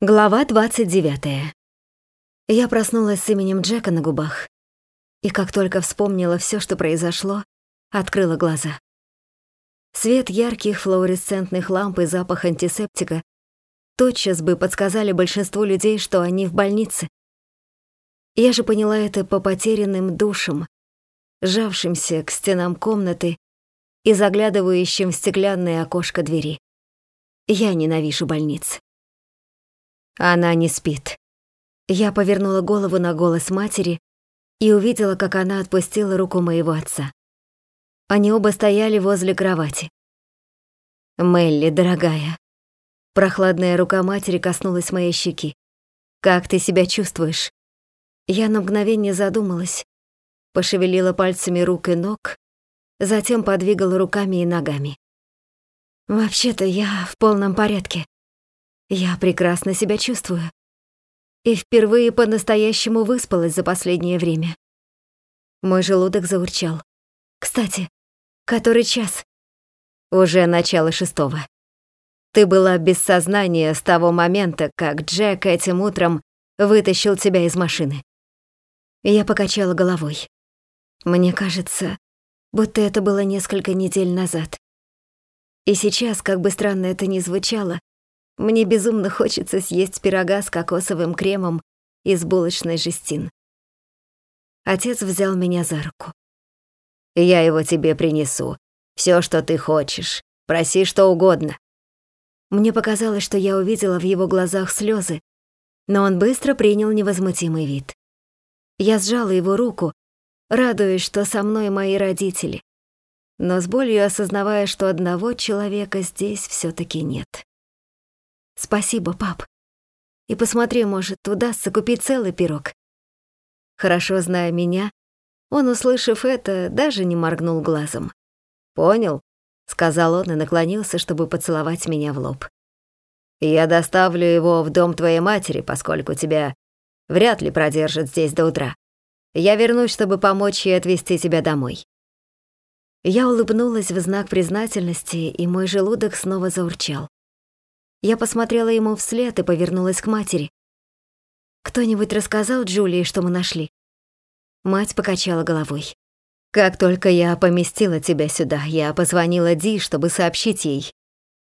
Глава 29. Я проснулась с именем Джека на губах, и как только вспомнила все, что произошло, открыла глаза. Свет ярких флуоресцентных ламп и запах антисептика тотчас бы подсказали большинству людей, что они в больнице. Я же поняла это по потерянным душам, сжавшимся к стенам комнаты и заглядывающим в стеклянное окошко двери. Я ненавижу больницы. Она не спит. Я повернула голову на голос матери и увидела, как она отпустила руку моего отца. Они оба стояли возле кровати. «Мелли, дорогая». Прохладная рука матери коснулась моей щеки. «Как ты себя чувствуешь?» Я на мгновение задумалась, пошевелила пальцами рук и ног, затем подвигала руками и ногами. «Вообще-то я в полном порядке», я прекрасно себя чувствую. И впервые по-настоящему выспалась за последнее время. Мой желудок заурчал. Кстати, который час? Уже начало шестого. Ты была без сознания с того момента, как Джек этим утром вытащил тебя из машины. Я покачала головой. Мне кажется, будто это было несколько недель назад. И сейчас, как бы странно это ни звучало, мне безумно хочется съесть пирога с кокосовым кремом из булочной Жестин. Отец взял меня за руку. «Я его тебе принесу. Все, что ты хочешь. Проси что угодно». Мне показалось, что я увидела в его глазах слезы, но он быстро принял невозмутимый вид. Я сжала его руку, радуясь, что со мной мои родители, но с болью осознавая, что одного человека здесь все таки нет. Спасибо, пап. И посмотри, может, удастся купить целый пирог. Хорошо зная меня, он, услышав это, даже не моргнул глазом. «Понял», — сказал он и наклонился, чтобы поцеловать меня в лоб. «Я доставлю его в дом твоей матери, поскольку тебя вряд ли продержат здесь до утра. Я вернусь, чтобы помочь ей отвезти тебя домой». Я улыбнулась в знак признательности, и мой желудок снова заурчал. Я посмотрела ему вслед и повернулась к матери. «Кто-нибудь рассказал Джулии, что мы нашли?» Мать покачала головой. «Как только я поместила тебя сюда, я позвонила Ди, чтобы сообщить ей.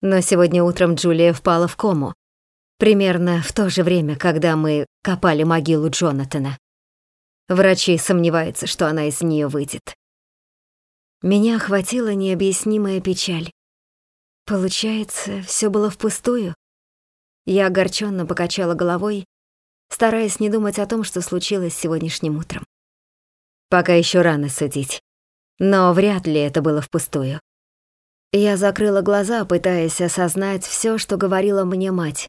Но сегодня утром Джулия впала в кому. Примерно в то же время, когда мы копали могилу Джонатана. Врачи сомневаются, что она из нее выйдет. Меня охватила необъяснимая печаль. Получается, все было впустую? Я огорченно покачала головой, стараясь не думать о том, что случилось сегодняшним утром. Пока еще рано судить, но вряд ли это было впустую. Я закрыла глаза, пытаясь осознать все, что говорила мне мать,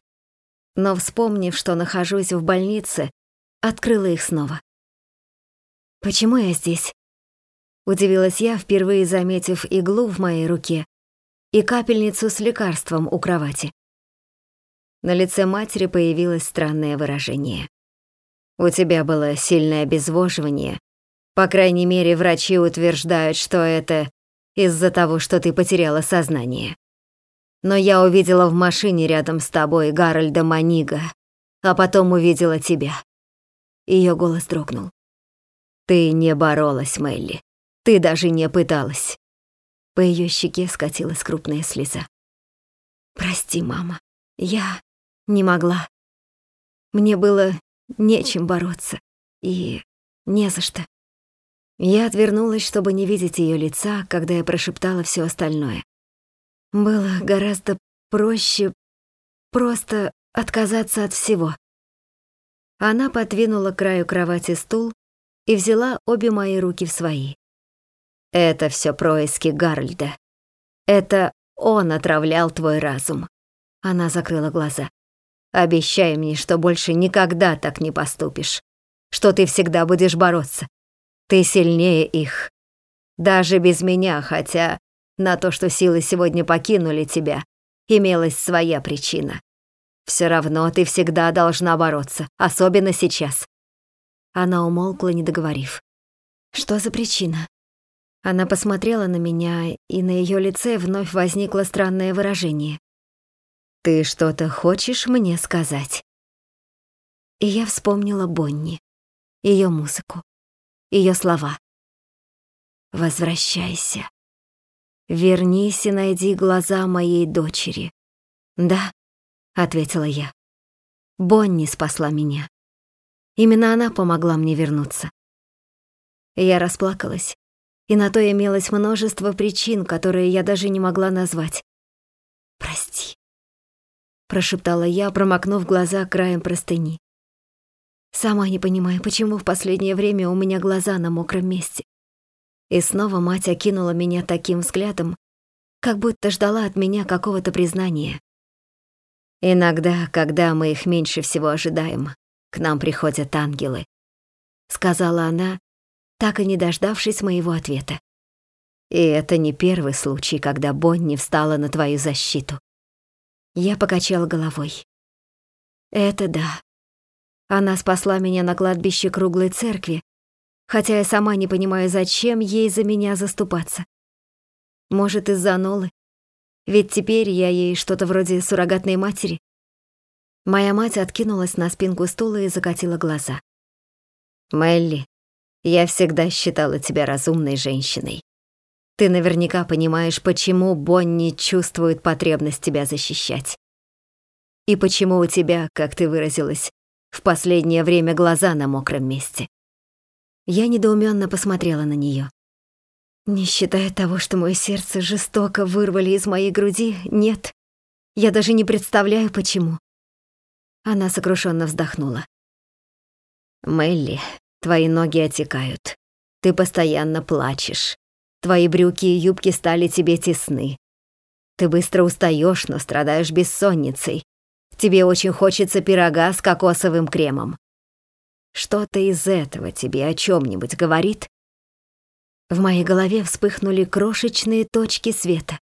но, вспомнив, что нахожусь в больнице, открыла их снова. «Почему я здесь?» Удивилась я, впервые заметив иглу в моей руке и капельницу с лекарством у кровати. На лице матери появилось странное выражение. «У тебя было сильное обезвоживание. По крайней мере, врачи утверждают, что это из-за того, что ты потеряла сознание. Но я увидела в машине рядом с тобой Гарольда Манига, а потом увидела тебя». Ее голос дрогнул. «Ты не боролась, Мелли. Ты даже не пыталась. По ее щеке скатилась крупная слеза. «Прости, мама, я не могла. Мне было нечем бороться и не за что». Я отвернулась, чтобы не видеть ее лица, когда я прошептала все остальное. Было гораздо проще просто отказаться от всего. Она подвинула краю кровати стул и взяла обе мои руки в свои. Это все происки Гарольда. Это он отравлял твой разум. Она закрыла глаза. Обещай мне, что больше никогда так не поступишь. Что ты всегда будешь бороться. Ты сильнее их. Даже без меня, хотя на то, что силы сегодня покинули тебя, имелась своя причина. Все равно ты всегда должна бороться, особенно сейчас. Она умолкла, не договорив. Что за причина? Она посмотрела на меня, и на ее лице вновь возникло странное выражение. «Ты что-то хочешь мне сказать?» И я вспомнила Бонни, ее музыку, ее слова. «Возвращайся. Вернись и найди глаза моей дочери». «Да», — ответила я. Бонни спасла меня. Именно она помогла мне вернуться. Я расплакалась, и на то имелось множество причин, которые я даже не могла назвать. «Прости», — прошептала я, промокнув глаза краем простыни. Сама не понимаю, почему в последнее время у меня глаза на мокром месте. И снова мать окинула меня таким взглядом, как будто ждала от меня какого-то признания. Иногда, когда мы их меньше всего ожидаем, к нам приходят ангелы, сказала она, так и не дождавшись моего ответа. И это не первый случай, когда Бонни встала на твою защиту. Я покачала головой. Это да. Она спасла меня на кладбище круглой церкви, хотя я сама не понимаю, зачем ей за меня заступаться. Может, из-за Нолы? Ведь теперь я ей что-то вроде суррогатной матери. Моя мать откинулась на спинку стула и закатила глаза. «Мелли, я всегда считала тебя разумной женщиной. Ты наверняка понимаешь, почему Бонни чувствует потребность тебя защищать. И почему у тебя, как ты выразилась, в последнее время глаза на мокром месте. Я недоуменно посмотрела на нее. Не считая того, что мое сердце жестоко вырвали из моей груди, нет. Я даже не представляю, почему. Она сокрушенно вздохнула. Мелли, твои ноги отекают. Ты постоянно плачешь. Твои брюки и юбки стали тебе тесны. Ты быстро устаешь, но страдаешь бессонницей. Тебе очень хочется пирога с кокосовым кремом. Что-то из этого тебе о чем нибудь говорит? В моей голове вспыхнули крошечные точки света.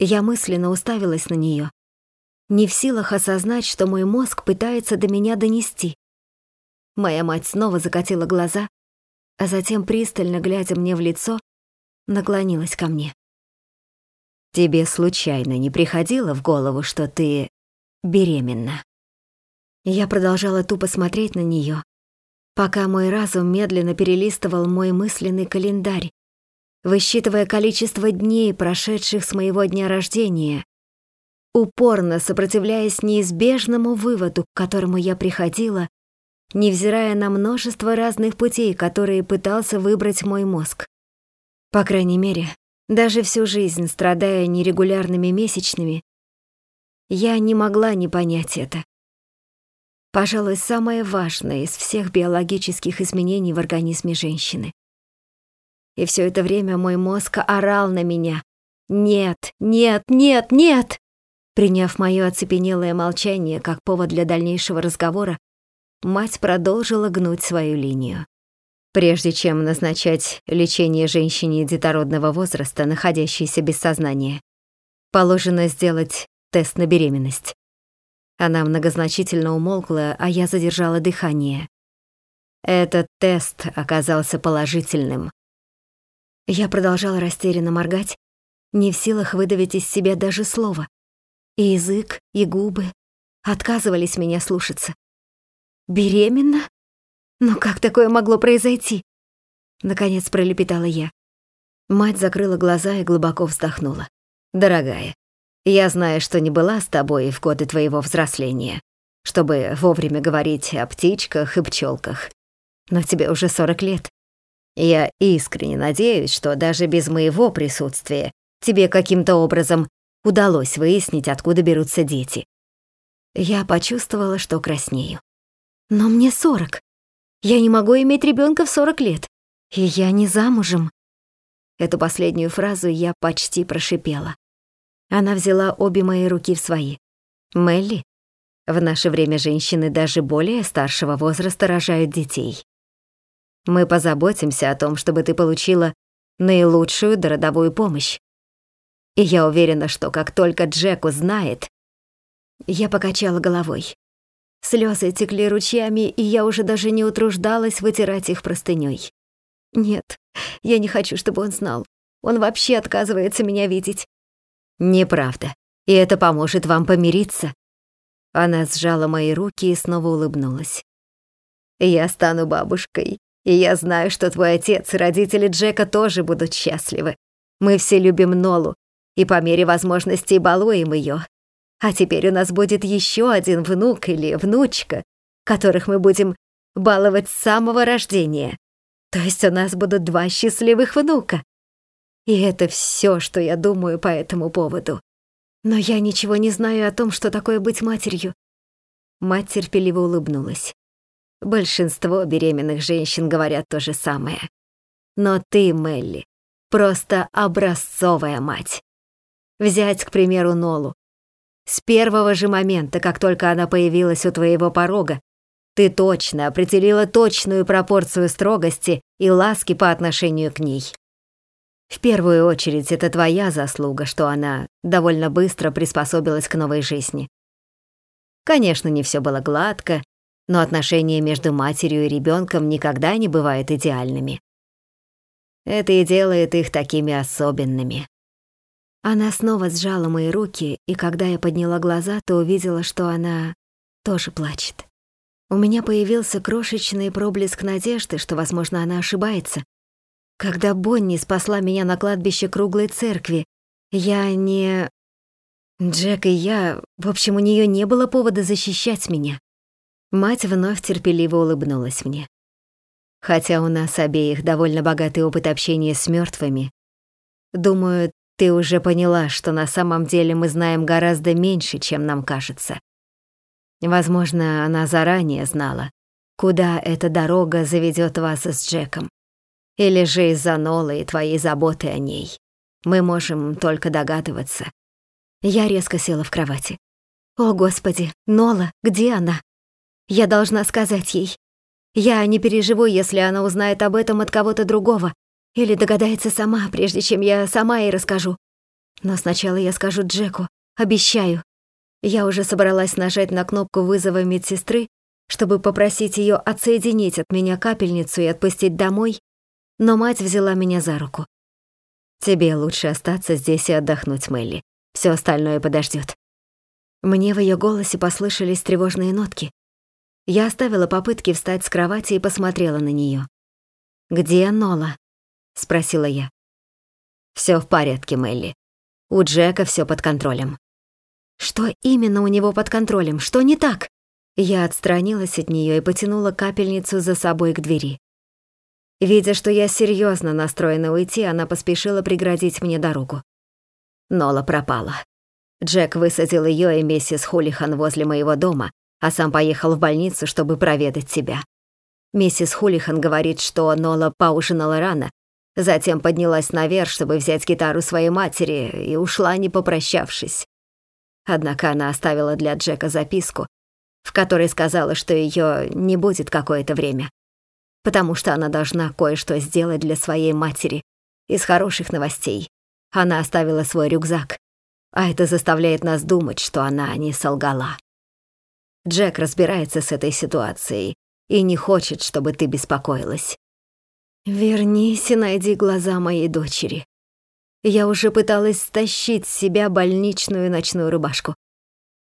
Я мысленно уставилась на нее, не в силах осознать, что мой мозг пытается до меня донести. Моя мать снова закатила глаза, а затем, пристально глядя мне в лицо, наклонилась ко мне. «Тебе случайно не приходило в голову, что ты беременна?» Я продолжала тупо смотреть на нее, пока мой разум медленно перелистывал мой мысленный календарь, высчитывая количество дней, прошедших с моего дня рождения, упорно сопротивляясь неизбежному выводу, к которому я приходила, невзирая на множество разных путей, которые пытался выбрать мой мозг. По крайней мере, даже всю жизнь страдая нерегулярными месячными, я не могла не понять это пожалуй, самое важное из всех биологических изменений в организме женщины. И все это время мой мозг орал на меня. «Нет, нет, нет, нет!» Приняв мое оцепенелое молчание как повод для дальнейшего разговора, мать продолжила гнуть свою линию. Прежде чем назначать лечение женщине детородного возраста, находящейся без сознания, положено сделать тест на беременность. Она многозначительно умолкла, а я задержала дыхание. Этот тест оказался положительным. Я продолжала растерянно моргать, не в силах выдавить из себя даже слова. И язык, и губы отказывались меня слушаться. «Беременна? Но как такое могло произойти?» Наконец пролепетала я. Мать закрыла глаза и глубоко вздохнула. «Дорогая, я знаю, что не была с тобой в годы твоего взросления, чтобы вовремя говорить о птичках и пчелках. Но тебе уже 40 лет. Я искренне надеюсь, что даже без моего присутствия тебе каким-то образом удалось выяснить, откуда берутся дети. Я почувствовала, что краснею. Но мне 40. Я не могу иметь ребенка в 40 лет. И я не замужем. Эту последнюю фразу я почти прошипела. Она взяла обе мои руки в свои. «Мелли, в наше время женщины даже более старшего возраста рожают детей. Мы позаботимся о том, чтобы ты получила наилучшую дородовую помощь. И я уверена, что как только Джек узнает...» Я покачала головой. Слезы текли ручьями, и я уже даже не утруждалась вытирать их простынёй. Нет, я не хочу, чтобы он знал. Он вообще отказывается меня видеть. Неправда. И это поможет вам помириться. Она сжала мои руки и снова улыбнулась. «Я стану бабушкой, и я знаю, что твой отец и родители Джека тоже будут счастливы. Мы все любим Нолу, и по мере возможностей балуем ее. А теперь у нас будет еще один внук или внучка, которых мы будем баловать с самого рождения. То есть у нас будут два счастливых внука. И это все, что я думаю по этому поводу. Но я ничего не знаю о том, что такое быть матерью. Мать терпеливо улыбнулась. Большинство беременных женщин говорят то же самое. Но ты, Мелли, просто образцовая мать. Взять, к примеру, Нолу. С первого же момента, как только она появилась у твоего порога, ты точно определила точную пропорцию строгости и ласки по отношению к ней. В первую очередь, это твоя заслуга, что она довольно быстро приспособилась к новой жизни. Конечно, не все было гладко, но отношения между матерью и ребенком никогда не бывают идеальными. Это и делает их такими особенными. Она снова сжала мои руки, и когда я подняла глаза, то увидела, что она тоже плачет. У меня появился крошечный проблеск надежды, что, возможно, она ошибается. Когда Бонни спасла меня на кладбище круглой церкви, я не... Джек и я... В общем, у нее не было повода защищать меня. Мать вновь терпеливо улыбнулась мне. Хотя у нас обеих довольно богатый опыт общения с мертвыми, думаю, ты уже поняла, что на самом деле мы знаем гораздо меньше, чем нам кажется. Возможно, она заранее знала, куда эта дорога заведет вас с Джеком. Или же из-за Нолы и твоей заботы о ней. Мы можем только догадываться. Я резко села в кровати. «О, Господи, Нола, где она? Я должна сказать ей. Я не переживу, если она узнает об этом от кого-то другого или догадается сама, прежде чем я сама ей расскажу. Но сначала я скажу Джеку, обещаю. Я уже собралась нажать на кнопку вызова медсестры, чтобы попросить ее отсоединить от меня капельницу и отпустить домой, но мать взяла меня за руку. «Тебе лучше остаться здесь и отдохнуть, Мелли. Все остальное подождет. Мне в ее голосе послышались тревожные нотки. Я оставила попытки встать с кровати и посмотрела на нее. «Где Нола?» — спросила я. Все в порядке, Мелли. У Джека все под контролем. Что именно у него под контролем? Что не так? Я отстранилась от нее и потянула капельницу за собой к двери. Видя, что я серьезно настроена уйти, она поспешила преградить мне дорогу. Нола пропала. Джек высадил ее и миссис Хулихан возле моего дома, а сам поехал в больницу, чтобы проведать тебя. Миссис Хулихан говорит, что Нола поужинала рано, затем поднялась наверх, чтобы взять гитару своей матери, и ушла, не попрощавшись. Однако она оставила для Джека записку, в которой сказала, что ее не будет какое-то время, потому что она должна кое-что сделать для своей матери. Из хороших новостей она оставила свой рюкзак, а это заставляет нас думать, что она не солгала. Джек разбирается с этой ситуацией и не хочет, чтобы ты беспокоилась. Вернись и найди глаза моей дочери. Я уже пыталась стащить с себя больничную ночную рубашку.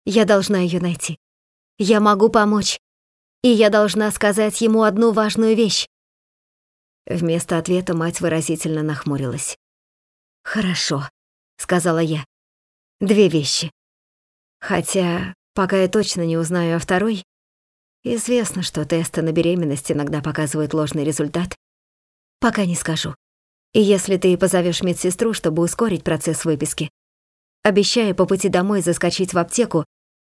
Я должна ее найти. Я могу помочь. И я должна сказать ему одну важную вещь. Вместо ответа мать выразительно нахмурилась. «Хорошо», — сказала я. «Две вещи. Хотя, пока я точно не узнаю о второй, известно, что тесты на беременность иногда показывают ложный результат. Пока не скажу. И если ты позовешь медсестру, чтобы ускорить процесс выписки, обещаю по пути домой заскочить в аптеку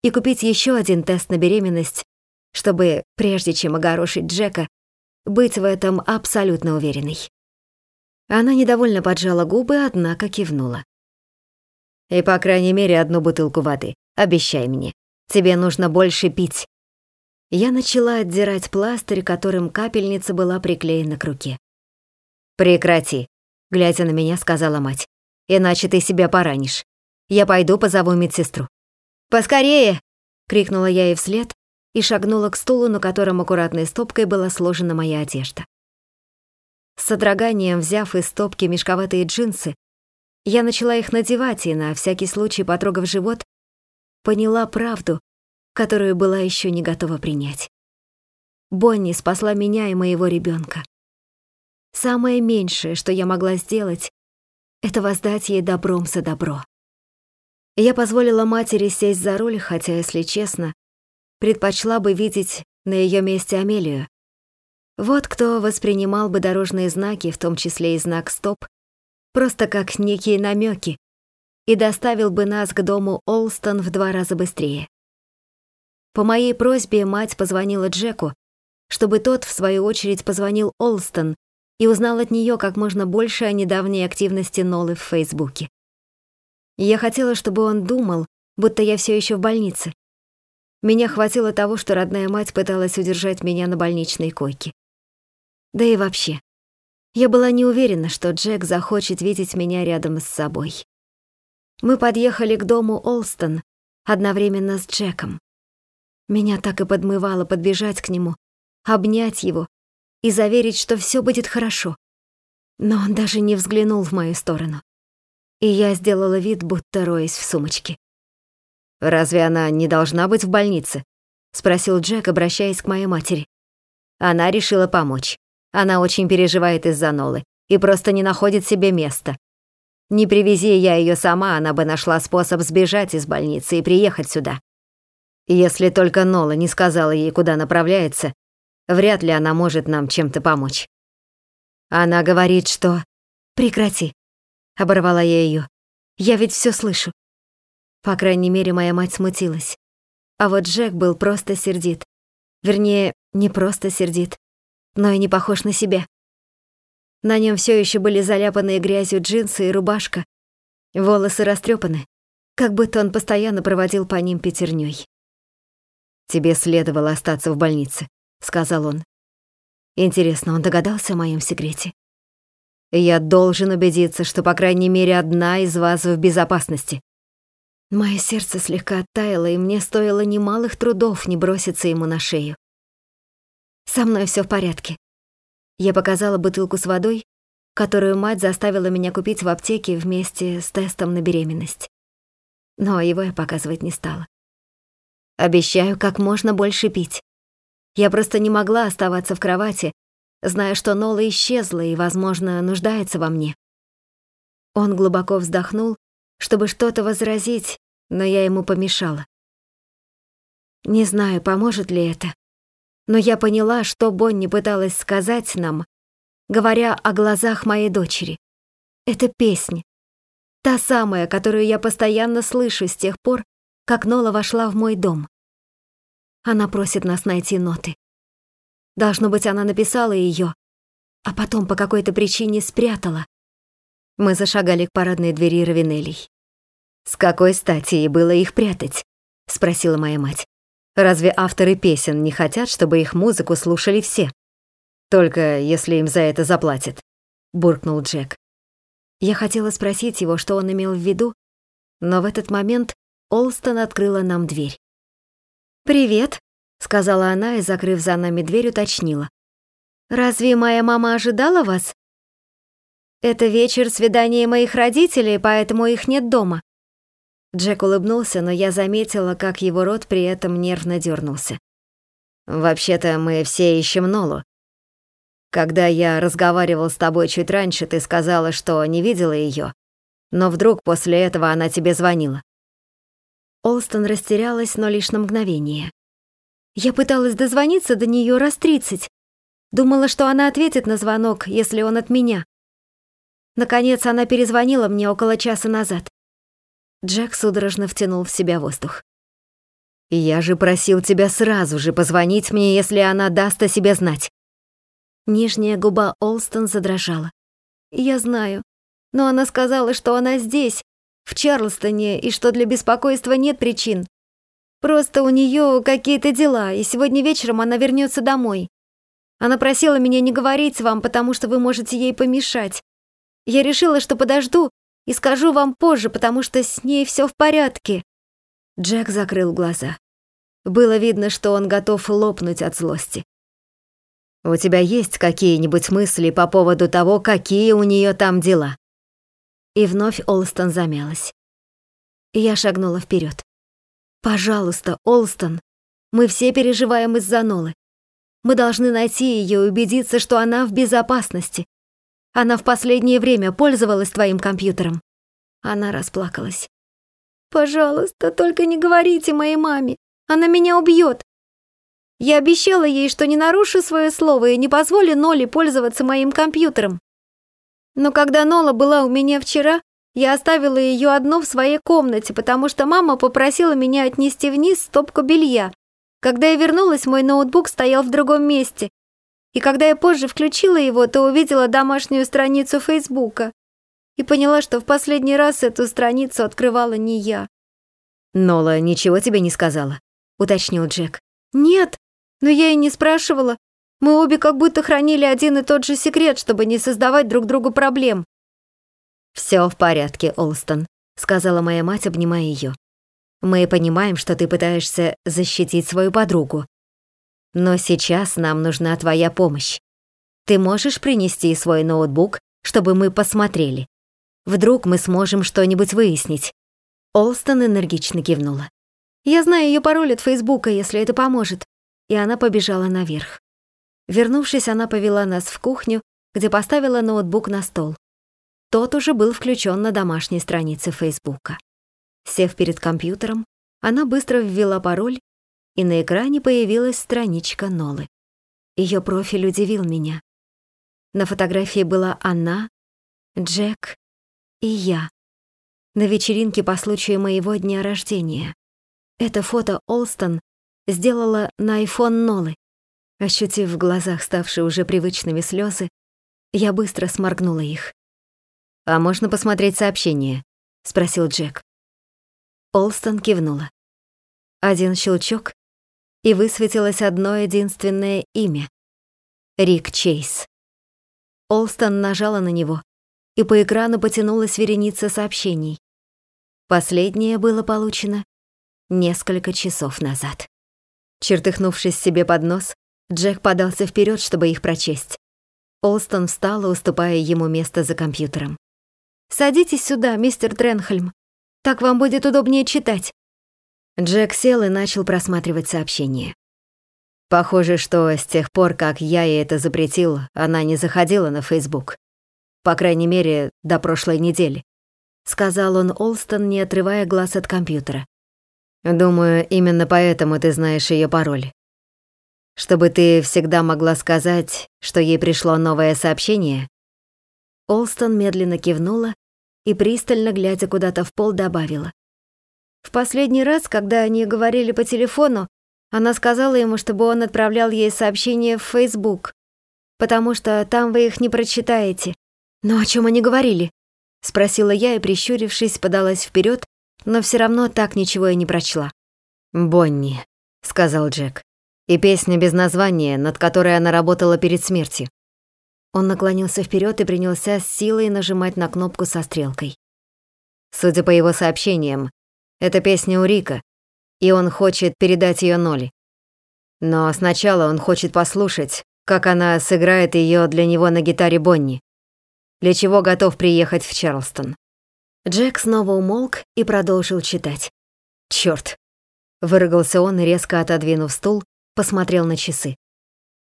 и купить еще один тест на беременность, чтобы, прежде чем огорошить Джека, быть в этом абсолютно уверенной. Она недовольно поджала губы, однако кивнула. «И по крайней мере одну бутылку воды. Обещай мне. Тебе нужно больше пить». Я начала отдирать пластырь, которым капельница была приклеена к руке. «Прекрати», — глядя на меня, сказала мать. «Иначе ты себя поранишь. Я пойду позову медсестру». «Поскорее!» — крикнула я ей вслед и шагнула к стулу, на котором аккуратной стопкой была сложена моя одежда. С содроганием взяв из стопки мешковатые джинсы, я начала их надевать и, на всякий случай потрогав живот, поняла правду, которую была еще не готова принять. Бонни спасла меня и моего ребенка. Самое меньшее, что я могла сделать, это воздать ей добром за добро. Я позволила матери сесть за руль, хотя, если честно, предпочла бы видеть на ее месте Амелию. Вот кто воспринимал бы дорожные знаки, в том числе и знак «Стоп», просто как некие намеки, и доставил бы нас к дому Олстон в два раза быстрее. По моей просьбе мать позвонила Джеку, чтобы тот, в свою очередь, позвонил Олстон и узнал от нее как можно больше о недавней активности Нолы в Фейсбуке. Я хотела, чтобы он думал, будто я все еще в больнице. Меня хватило того, что родная мать пыталась удержать меня на больничной койке. Да и вообще, я была не уверена, что Джек захочет видеть меня рядом с собой. Мы подъехали к дому Олстон одновременно с Джеком. Меня так и подмывало подбежать к нему, обнять его и заверить, что все будет хорошо. Но он даже не взглянул в мою сторону. И я сделала вид, будто роясь в сумочке. «Разве она не должна быть в больнице?» — спросил Джек, обращаясь к моей матери. Она решила помочь. Она очень переживает из-за Нолы и просто не находит себе места. Не привези я ее сама, она бы нашла способ сбежать из больницы и приехать сюда. Если только Нола не сказала ей, куда направляется, Вряд ли она может нам чем-то помочь. Она говорит, что... Прекрати. Оборвала я ее. Я ведь все слышу. По крайней мере, моя мать смутилась. А вот Джек был просто сердит. Вернее, не просто сердит, но и не похож на себя. На нем все еще были заляпанные грязью джинсы и рубашка, волосы растрепаны, как будто он постоянно проводил по ним пятерней. Тебе следовало остаться в больнице сказал он. Интересно, он догадался о моем секрете? Я должен убедиться, что, по крайней мере, одна из вас в безопасности. Мое сердце слегка оттаяло, и мне стоило немалых трудов не броситься ему на шею. Со мной все в порядке. Я показала бутылку с водой, которую мать заставила меня купить в аптеке вместе с тестом на беременность. Но его я показывать не стала. Обещаю как можно больше пить. Я просто не могла оставаться в кровати, зная, что Нола исчезла и, возможно, нуждается во мне. Он глубоко вздохнул, чтобы что-то возразить, но я ему помешала. Не знаю, поможет ли это, но я поняла, что Бонни пыталась сказать нам, говоря о глазах моей дочери. Это песня. Та самая, которую я постоянно слышу с тех пор, как Нола вошла в мой дом. Она просит нас найти ноты. Должно быть, она написала ее, а потом по какой-то причине спрятала. Мы зашагали к парадной двери Равинелей. «С какой стати ей было их прятать?» — спросила моя мать. «Разве авторы песен не хотят, чтобы их музыку слушали все? Только если им за это заплатят», — буркнул Джек. Я хотела спросить его, что он имел в виду, но в этот момент Олстон открыла нам дверь. «Привет», — сказала она и, закрыв за нами дверь, уточнила. «Разве моя мама ожидала вас?» «Это вечер свидания моих родителей, поэтому их нет дома». Джек улыбнулся, но я заметила, как его рот при этом нервно дернулся. «Вообще-то мы все ищем Нолу. Когда я разговаривал с тобой чуть раньше, ты сказала, что не видела ее, но вдруг после этого она тебе звонила. Олстон растерялась, но лишь на мгновение. Я пыталась дозвониться до нее раз тридцать. Думала, что она ответит на звонок, если он от меня. Наконец, она перезвонила мне около часа назад. Джек судорожно втянул в себя воздух. «Я же просил тебя сразу же позвонить мне, если она даст о себе знать». Нижняя губа Олстон задрожала. «Я знаю, но она сказала, что она здесь, в Чарлстоне, и что для беспокойства нет причин. Просто у нее какие-то дела, и сегодня вечером она вернется домой. Она просила меня не говорить вам, потому что вы можете ей помешать. Я решила, что подожду и скажу вам позже, потому что с ней все в порядке». Джек закрыл глаза. Было видно, что он готов лопнуть от злости. «У тебя есть какие-нибудь мысли по поводу того, какие у нее там дела?» И вновь Олстон замялась. Я шагнула вперед. «Пожалуйста, Олстон, Мы все переживаем из-за Нолы. Мы должны найти ее и убедиться, что она в безопасности. Она в последнее время пользовалась твоим компьютером. Она расплакалась. Пожалуйста, только не говорите моей маме. Она меня убьет. Я обещала ей, что не нарушу свое слово и не позволю Ноле пользоваться моим компьютером. Но когда Нола была у меня вчера, я оставила ее одну в своей комнате, потому что мама попросила меня отнести вниз стопку белья. Когда я вернулась, мой ноутбук стоял в другом месте. И когда я позже включила его, то увидела домашнюю страницу Фейсбука и поняла, что в последний раз эту страницу открывала не я. «Нола ничего тебе не сказала?» — уточнил Джек. «Нет, но я и не спрашивала. Мы обе как будто хранили один и тот же секрет, чтобы не создавать друг другу проблем». «Всё в порядке, Олстон», — сказала моя мать, обнимая её. «Мы понимаем, что ты пытаешься защитить свою подругу. Но сейчас нам нужна твоя помощь. Ты можешь принести свой ноутбук, чтобы мы посмотрели? Вдруг мы сможем что-нибудь выяснить?» Олстон энергично кивнула. «Я знаю её пароль от Фейсбука, если это поможет». И она побежала наверх. Вернувшись, она повела нас в кухню, где поставила ноутбук на стол. Тот уже был включен на домашней странице Фейсбука. Сев перед компьютером, она быстро ввела пароль, и на экране появилась страничка Нолы. Ее профиль удивил меня. На фотографии была она, Джек и я. На вечеринке по случаю моего дня рождения. Это фото Олстон сделала на iPhone Нолы. Ощутив в глазах ставшие уже привычными слезы, я быстро сморгнула их. «А можно посмотреть сообщение?» — спросил Джек. Олстон кивнула. Один щелчок, и высветилось одно единственное имя — Рик Чейз. Олстон нажала на него, и по экрану потянулась вереница сообщений. Последнее было получено несколько часов назад. Чертыхнувшись себе под нос, Джек подался вперед, чтобы их прочесть. Олстон встала, уступая ему место за компьютером. «Садитесь сюда, мистер Тренхельм. Так вам будет удобнее читать». Джек сел и начал просматривать сообщение. Похоже, что с тех пор, как я ей это запретил, она не заходила на Facebook. По крайней мере, до прошлой недели. Сказал он Олстон, не отрывая глаз от компьютера. Думаю, именно поэтому ты знаешь ее пароль чтобы ты всегда могла сказать, что ей пришло новое сообщение?» Олстон медленно кивнула и, пристально глядя куда-то в пол, добавила. В последний раз, когда они говорили по телефону, она сказала ему, чтобы он отправлял ей сообщения в Facebook, потому что там вы их не прочитаете. «Но о чем они говорили?» — спросила я и, прищурившись, подалась вперед, но все равно так ничего и не прочла. «Бонни», — сказал Джек и песня без названия, над которой она работала перед смертью. Он наклонился вперед и принялся с силой нажимать на кнопку со стрелкой. Судя по его сообщениям, это песня у Рика, и он хочет передать ее Ноли. Но сначала он хочет послушать, как она сыграет ее для него на гитаре Бонни, для чего готов приехать в Чарлстон. Джек снова умолк и продолжил читать. Черт! Выругался он, резко отодвинув стул посмотрел на часы.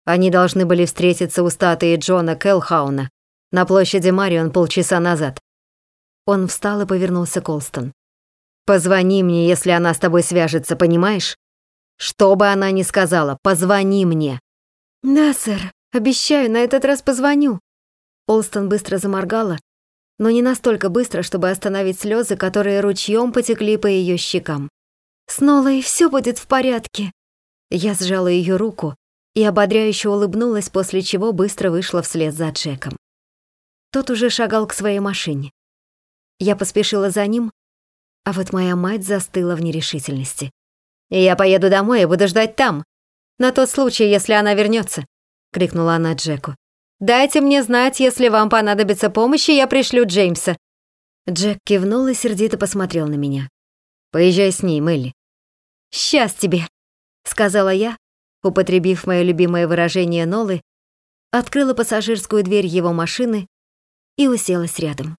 Они должны были встретиться у статуи Джона Келхауна на площади Марион полчаса назад. Он встал и повернулся к Олстон. «Позвони мне, если она с тобой свяжется, понимаешь? Что бы она ни сказала, позвони мне». «Да, сэр, обещаю, на этот раз позвоню». Олстон быстро заморгала, но не настолько быстро, чтобы остановить слезы, которые ручьем потекли по ее щекам. «С Нолой все будет в порядке», я сжала ее руку и ободряюще улыбнулась, после чего быстро вышла вслед за Джеком. Тот уже шагал к своей машине. Я поспешила за ним, а вот моя мать застыла в нерешительности. «Я поеду домой и буду ждать там, на тот случай, если она вернется, крикнула она Джеку. «Дайте мне знать, если вам понадобится помощь, и я пришлю Джеймса». Джек кивнул и сердито посмотрел на меня. «Поезжай с ней, Мелли». «Счастье тебе», сказала я, употребив мое любимое выражение Нолы, открыла пассажирскую дверь его машины и уселась рядом.